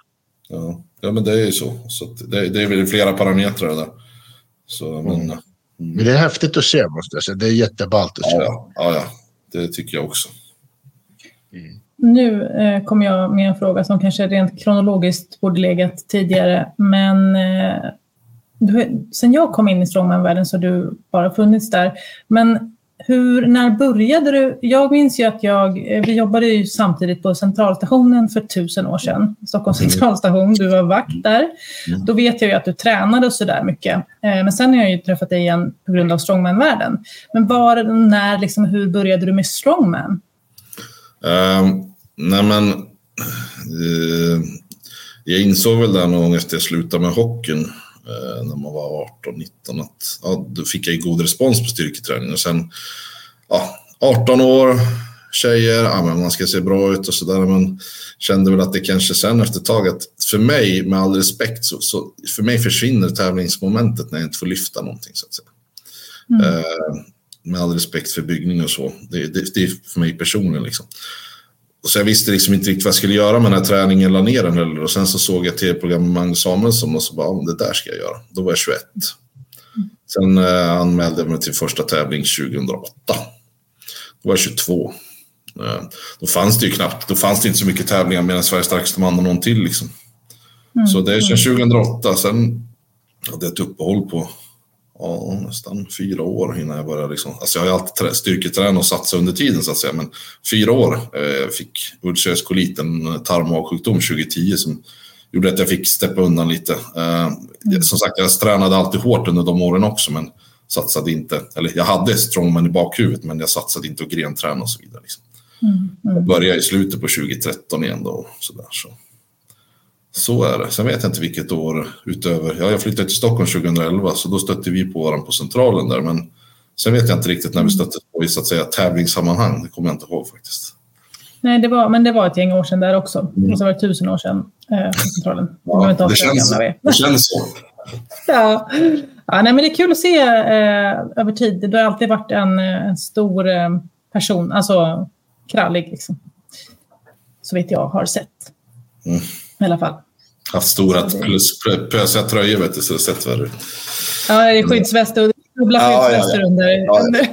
Ja, ja men det är ju så. så det, det är väl flera parametrar där. Så, men, mm. Mm. men det är häftigt att se, måste jag säga. Det är jätteballt att se. Ja, ja, ja, det tycker jag också. Mm. Nu eh, kommer jag med en fråga som kanske rent kronologiskt borde legat tidigare, men eh, du, sen jag kom in i strongman-världen så har du bara funnits där. Men hur, när började du? Jag minns ju att jag, eh, vi jobbade ju samtidigt på centralstationen för tusen år sedan. Stockholms mm. centralstation, du var vakt där. Mm. Då vet jag ju att du tränade och sådär mycket. Eh, men sen har jag ju träffat dig igen på grund av strongman-världen. Men var, när, liksom, hur började du med strongman? Uh, nej men, uh, jag insåg väl där någon gång efter jag slutade med hockeyn, uh, när man var 18-19, att ja, då fick jag god respons på styrketräning. Och sen, ja, 18 år, tjejer, ja, men man ska se bra ut och sådär. Men kände väl att det kanske sen efter ett tag att för mig, med all respekt, så, så för mig försvinner tävlingsmomentet när jag inte får lyfta någonting så att säga. Mm. Uh, med all respekt för byggning och så. Det, det, det är för mig personligen liksom. Och så jag visste liksom inte riktigt vad jag skulle göra med den här träningen, la ner den heller. Och sen så såg jag tv-program med Magnus Samuelsson och så bara, det där ska jag göra. Då var jag 21. Sen eh, anmälde jag mig till första tävling 2008. Då var jag 22. Eh, då fanns det ju knappt, då fanns det inte så mycket tävlingar medan Sveriges starkaste man och någon till liksom. Mm. Så det är sedan 2008. Sen hade jag ett uppehåll på ja, nästan fyra år innan jag började. Liksom. Alltså jag har ju alltid styrketränat och satsat under tiden så att säga. Men fyra år eh, fick ulcerös en tarmmagsjukdom 2010 som gjorde att jag fick steppa undan lite. Eh, mm. Som sagt, jag tränade alltid hårt under de åren också men satsade inte, eller jag hade strongman i bakhuvudet men jag satsade inte och grenträna och så vidare. Liksom. Mm. Mm. Började i slutet på 2013 igen då. Så, där, så. Så är det. Sen vet jag inte vilket år utöver. Ja, jag flyttade till Stockholm 2011 så då stötte vi på varandra på Centralen där. Men sen vet jag inte riktigt när vi stötte på i så att säga tävlingssammanhang. Det kommer jag inte ihåg faktiskt. Nej, det var, men det var ett gäng år sedan där också. Mm. Och så var det tusen år sedan eh, på Centralen. Ja, det, det, känns, det känns så. ja. ja, nej, men det är kul att se eh, över tid. Du har alltid varit en, en stor eh, person. Alltså krallig liksom. Så vitt jag har sett. Mm. I alla fall. Haft stora pösiga tröjor vet du, så det har sett värre ut. Ja, det är skyddsväst och dubbla ja, skyddsvästar ja, ja. under, ja, under,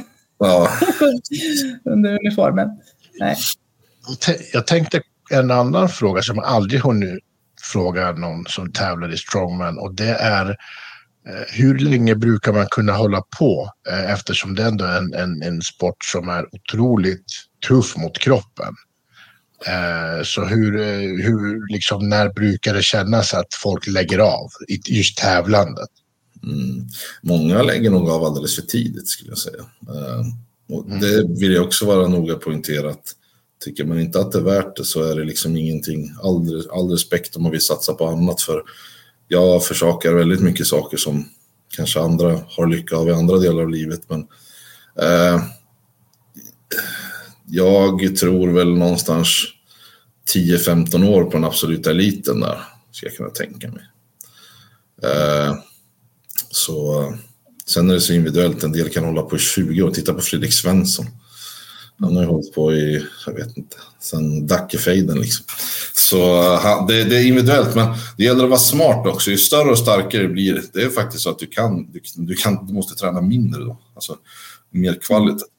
under uniformen. Nej. Jag tänkte en annan fråga som jag aldrig hunnit fråga någon som tävlar i strongman och det är eh, hur länge brukar man kunna hålla på eh, eftersom det ändå är en, en, en sport som är otroligt tuff mot kroppen. Eh, så hur, hur liksom, när brukar det kännas att folk lägger av i just tävlandet? Mm. Många lägger nog av alldeles för tidigt skulle jag säga. och mm. Det vill jag också vara noga poängtera att Tycker man inte att det är värt det så är det liksom ingenting. All, all respekt om man vill satsa på annat för jag försakar väldigt mycket saker som kanske andra har lycka av i andra delar av livet. Men eh, jag tror väl någonstans 10-15 år på den absoluta eliten där, ska jag kunna tänka mig. Eh, så sen är det så individuellt, en del kan hålla på i 20 år. Titta på Fredrik Svensson. Han har ju hållit på i, jag vet inte, sen Dackefejden liksom. Så det, det, är individuellt, men det gäller att vara smart också. Ju större och starkare det blir, det är faktiskt så att du kan, du, du kan, du måste träna mindre då. Alltså mer kvalitativt.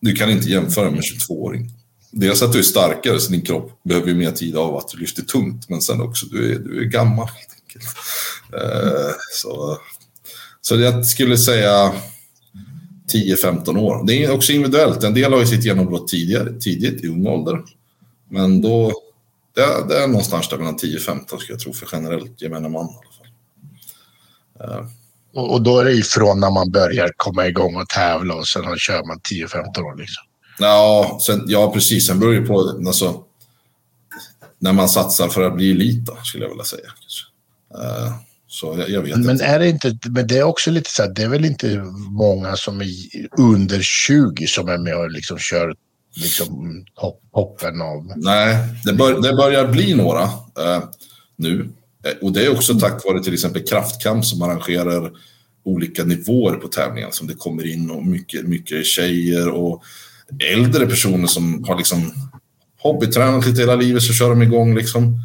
Du kan inte jämföra med 22-åring. Dels att du är starkare, så din kropp behöver mer tid av att du lyfter tungt, men sen också du är, du är gammal. Helt enkelt. Uh, så, så jag skulle säga 10-15 år. Det är också individuellt. En del har ju sitt genombrott tidigare, tidigt i ung ålder. Men då, det är, det är någonstans där mellan 10-15 skulle jag tro för generellt gemene man. I alla fall. Uh. Och, då är det ifrån när man börjar komma igång och tävla och sen kör man 10-15 år liksom? Ja, sen, ja, precis. Sen beror det på alltså, när man satsar för att bli elit, då, skulle jag vilja säga. Uh, så jag, jag vet men inte. är det inte, men det är också lite så att det är väl inte många som är under 20 som är med och liksom kör liksom hopp, hoppen av... Nej, det, bör, det börjar bli några eh, nu. Eh, och det är också tack vare till exempel Kraftkamp som arrangerar olika nivåer på tävlingar som det kommer in och mycket, mycket tjejer och äldre personer som har liksom hobbytränat lite hela livet så kör de igång liksom.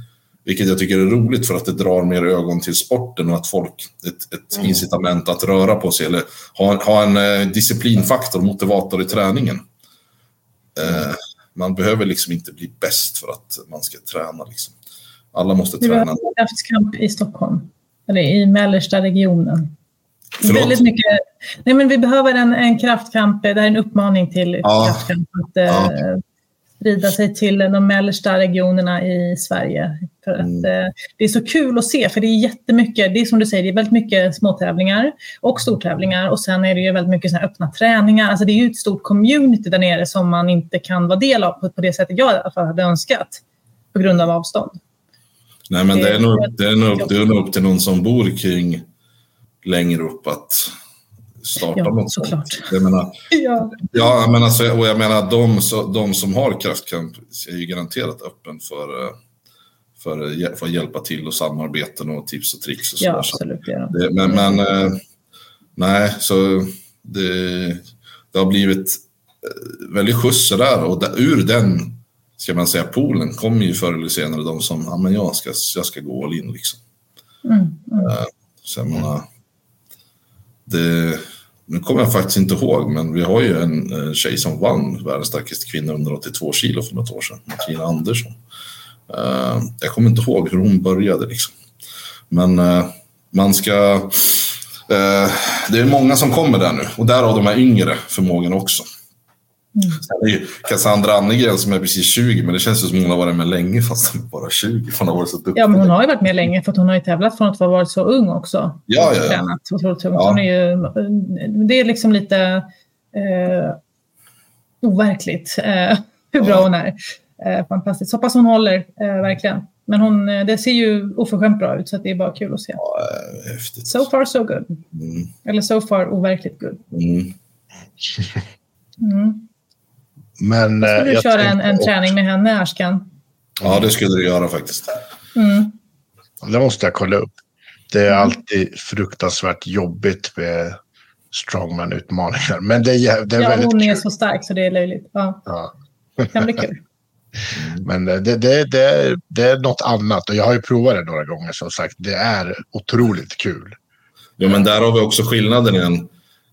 Vilket jag tycker är roligt för att det drar mer ögon till sporten och att folk, ett, ett mm. incitament att röra på sig eller ha, ha en eh, disciplinfaktor, motivator i träningen. Eh, man behöver liksom inte bli bäst för att man ska träna. Liksom. Alla måste träna. Vi behöver kraftskamp i Stockholm, eller i mellersta regionen. Förlåt? Väldigt mycket. Nej, men vi behöver en, en kraftkamp. Det här är en uppmaning till ja. kraftkamp. Att, ja. eh, sprida sig till de mellersta regionerna i Sverige. För att, mm. eh, det är så kul att se, för det är jättemycket, det är som du säger, det är väldigt mycket småtävlingar och stortävlingar och sen är det ju väldigt mycket så öppna träningar. Alltså det är ju ett stort community där nere som man inte kan vara del av på, på det sättet jag i alla fall hade önskat på grund av avstånd. Nej, men det är nog, det är nog, det är nog upp till någon som bor kring längre upp att starta ja, något såklart. Jag menar, ja. ja, men alltså, och jag menar de, de som har kraftkamp är ju garanterat öppen för, eh, för, för att hjälpa till och samarbeten och tips och tricks. Och ja, absolut. Ja. Det, men, men eh, nej, så det, det har blivit eh, väldigt skjuts där och där, ur den ska man säga, poolen kommer ju förr eller senare de som, ja men jag ska, jag ska gå all in liksom. Mm, mm. Så jag menar, det, eh, nu kommer jag faktiskt inte ihåg, men vi har ju en eh, tjej som vann världens starkaste kvinna under 82 kilo för något år sedan, Martina Andersson. Uh, jag kommer inte ihåg hur hon började liksom. Men uh, man ska... Uh, det är många som kommer där nu och därav de här yngre förmågorna också. Mm. Sen är ju Cassandra Annegren som är precis 20, men det känns som hon har varit med länge fast hon är bara 20. Hon har varit så duktig. Ja, men hon har ju varit med länge för att hon har ju tävlat från att ha varit så ung också. Ja, ja, ja. Tränat otroligt tungt. Hon är ju, det är liksom lite eh, overkligt eh, hur bra ja. hon är. Eh, fantastiskt. Så pass hon håller, eh, verkligen. Men hon, eh, det ser ju oförskämt bra ut så det är bara kul att se. Ja, häftigt. So far so good. Mm. Eller so far overkligt good. Mm. Mm. Men, skulle du köra en, en träning med henne, Ashkan? Ja, det skulle du göra faktiskt. Mm. Det måste jag kolla upp. Det är mm. alltid fruktansvärt jobbigt med strongman-utmaningar. Men det är, det är ja, väldigt hon kul. är så stark så det är löjligt. Ja. Ja. Det kan bli kul. Men det, det, det, det är något annat och jag har ju provat det några gånger som sagt. Det är otroligt kul. Ja, men där har vi också skillnaden igen.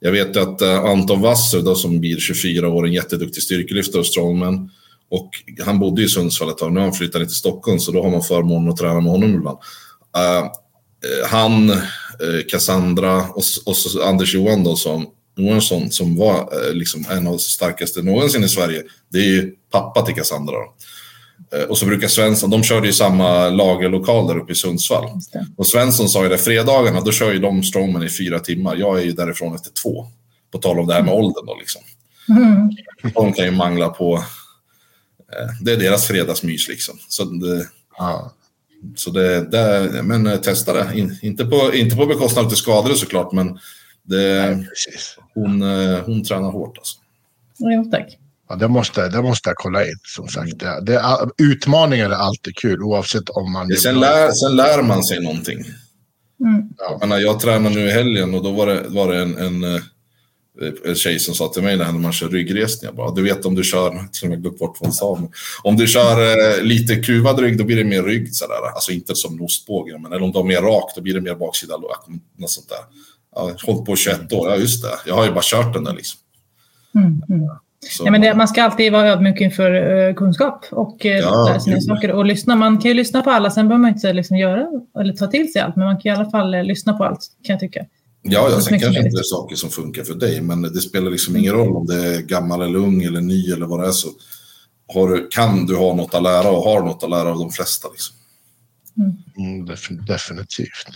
Jag vet att eh, Anton Wasser då, som blir 24 år, en jätteduktig styrkelyftare och strongman. Och han bodde i Sundsvall ett tag, nu har han flyttat ner till Stockholm så då har man förmånen att träna med honom ibland. Uh, han, uh, Cassandra och, och så Anders Johan då, som, Johansson som var uh, liksom en av de starkaste någonsin i Sverige. Det är ju pappa till Cassandra. Då. Och så brukar Svensson, de körde ju samma lagerlokal där uppe i Sundsvall. Och Svensson sa ju det, fredagarna då kör ju de strongman i fyra timmar. Jag är ju därifrån efter två. På tal om det här med åldern då liksom. Mm. De kan ju mangla på, eh, det är deras fredagsmys liksom. Så det, Ja. så det, det men eh, testa det. In, inte, på, inte på bekostnad av skador såklart, men det, hon, eh, hon tränar hårt alltså. Jo, tack. Ja, det, måste, det måste jag kolla in. Som sagt. Det, det, är- utmaningar är alltid kul oavsett om man... Det, sen, lär, sen lär man sig någonting. Mm. Ja. Jag, menar, jag tränade nu i helgen och då var det, var det en, en, eh, en tjej som sa till mig när man kör ryggresningar. Bara, du vet om du kör, som jag glömt bort vad hon sa, men om du kör eh, lite kuvad rygg då blir det mer rygg. Sådär. Alltså inte som en ostbåge, men eller om du har mer rakt då blir det mer baksida. Något sånt där. Ja, jag har hållit på 21 år, ja just det. Jag har ju bara kört den där liksom. Mm. Mm. Så, Ja, men det, man ska alltid vara ödmjuk inför eh, kunskap och uh, Ja, lära sig nya gud. saker. Och lyssna. Man kan ju lyssna på alla, sen behöver man inte liksom göra eller ta till sig allt. Men man kan i alla fall eh, lyssna på allt, kan jag tycka. Ja, ja, Så sen kanske inte det är saker som funkar för dig, men det spelar liksom ingen roll om det är gammal eller ung eller ny eller vad det är. Så har du, kan du ha något att lära och har något att lära av de flesta. Liksom. Mm, defin- definitivt.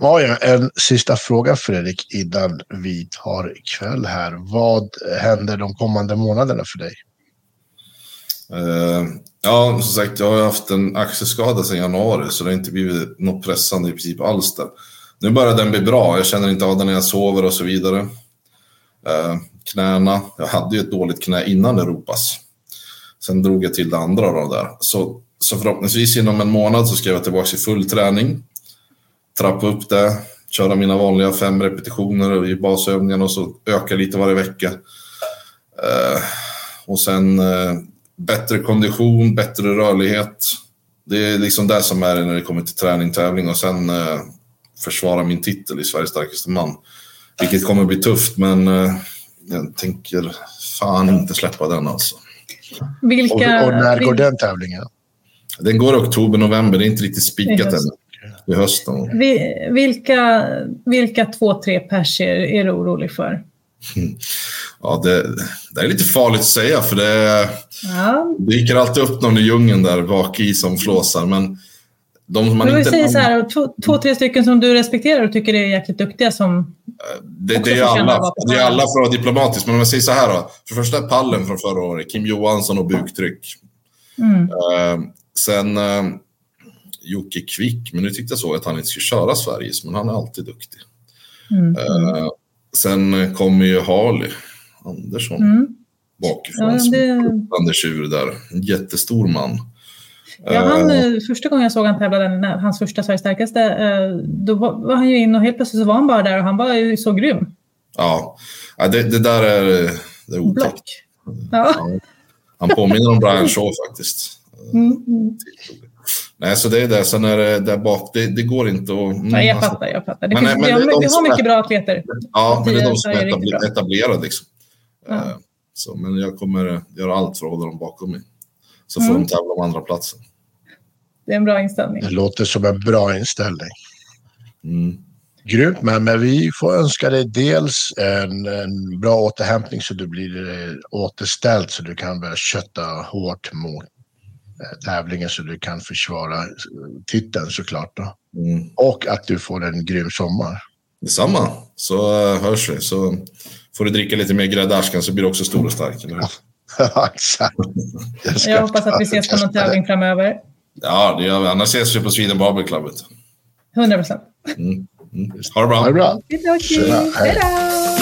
Har jag en sista fråga Fredrik innan vi tar kväll här. Vad händer de kommande månaderna för dig? Uh, ja, som sagt, jag har haft en axelskada sedan januari, så det har inte blivit något pressande i princip alls där. Nu börjar den bli bra, jag känner inte av den när jag sover och så vidare. Uh, knäna, jag hade ju ett dåligt knä innan Europas. Sen drog jag till det andra då där. Så, så förhoppningsvis inom en månad så ska jag vara tillbaka i full träning. Trappa upp det, köra mina vanliga fem repetitioner i basövningarna och så öka lite varje vecka. Eh, och sen eh, bättre kondition, bättre rörlighet. Det är liksom det som är när det kommer till träning, tävling och sen eh, försvara min titel i Sveriges starkaste man. Vilket kommer bli tufft, men eh, jag tänker fan inte släppa den alltså. Vilka, Och, och när går den tävlingen? Den går i oktober, november, det är inte riktigt spikat än. I hösten. vi- vilka, vilka två, tre perser är du orolig för? Ja, det, det är lite farligt att säga för det Ja, dyker alltid upp någon i djungeln där bak i som flåsar. Men de som man inte säga så här, två, två, tre stycken som du respekterar och tycker är jäkligt duktiga som... Det, Också det, är alla, det är alla för att vara diplomatisk. Men om jag säger så här då. För det första pallen från förra året. Kim Johansson och buktryck. Mm. Eh, sen eh, Jocke Kvick. Men nu tyckte jag så att han inte skulle köra Sveriges. Men han är alltid duktig. Mm. Eh, sen kommer ju Harley Andersson Mm. bakifrån. Ja, det- Anders där. En jättestor man. Ja, han, Eh, eh, första gången jag såg han tävla, den, hans första Sveriges starkaste, eh, då var, var han ju in och helt plötsligt så var han bara där och han var ju så grym. ja, det, det där är, det är otäckt. Ja. Ja. Han påminner om Brian Shaw faktiskt. Mm, mm. Nej, så det är det. Sen är det där bak. Det, det går inte att... Mm, Nej, jag alltså, fattar. Jag fattar. Det Men- finns, men vi, har, är vi har är- mycket bra atleter. Ja, men det är de som är är etabler, etablerade. Liksom. Ja. Eh, Så, men jag kommer göra allt för att hålla dem bakom mig. Så får Mm. de tävla om andra platsen. Det är en bra inställning. Det låter som en bra inställning. Mm. Grymt, men, men vi får önska dig dels en, en bra återhämtning så du blir eh, återställd så du kan börja kötta hårt mot tävlingen så du kan försvara eh, titeln såklart. Då. Mm. Och att du får en grym sommar. Detsamma. Så uh, hörs vi. Så får du dricka lite mer gräddarskan så blir du också stor och stark. Eller? Ja, Exakt. ska Jag hoppas att vi ses på någon tävling framöver. Ja, det gör vi. Annars ses vi på Sweden Barber Club. vet du. 100 procent. Mm. Mm. Ha det bra. Ha det bra. Hej då!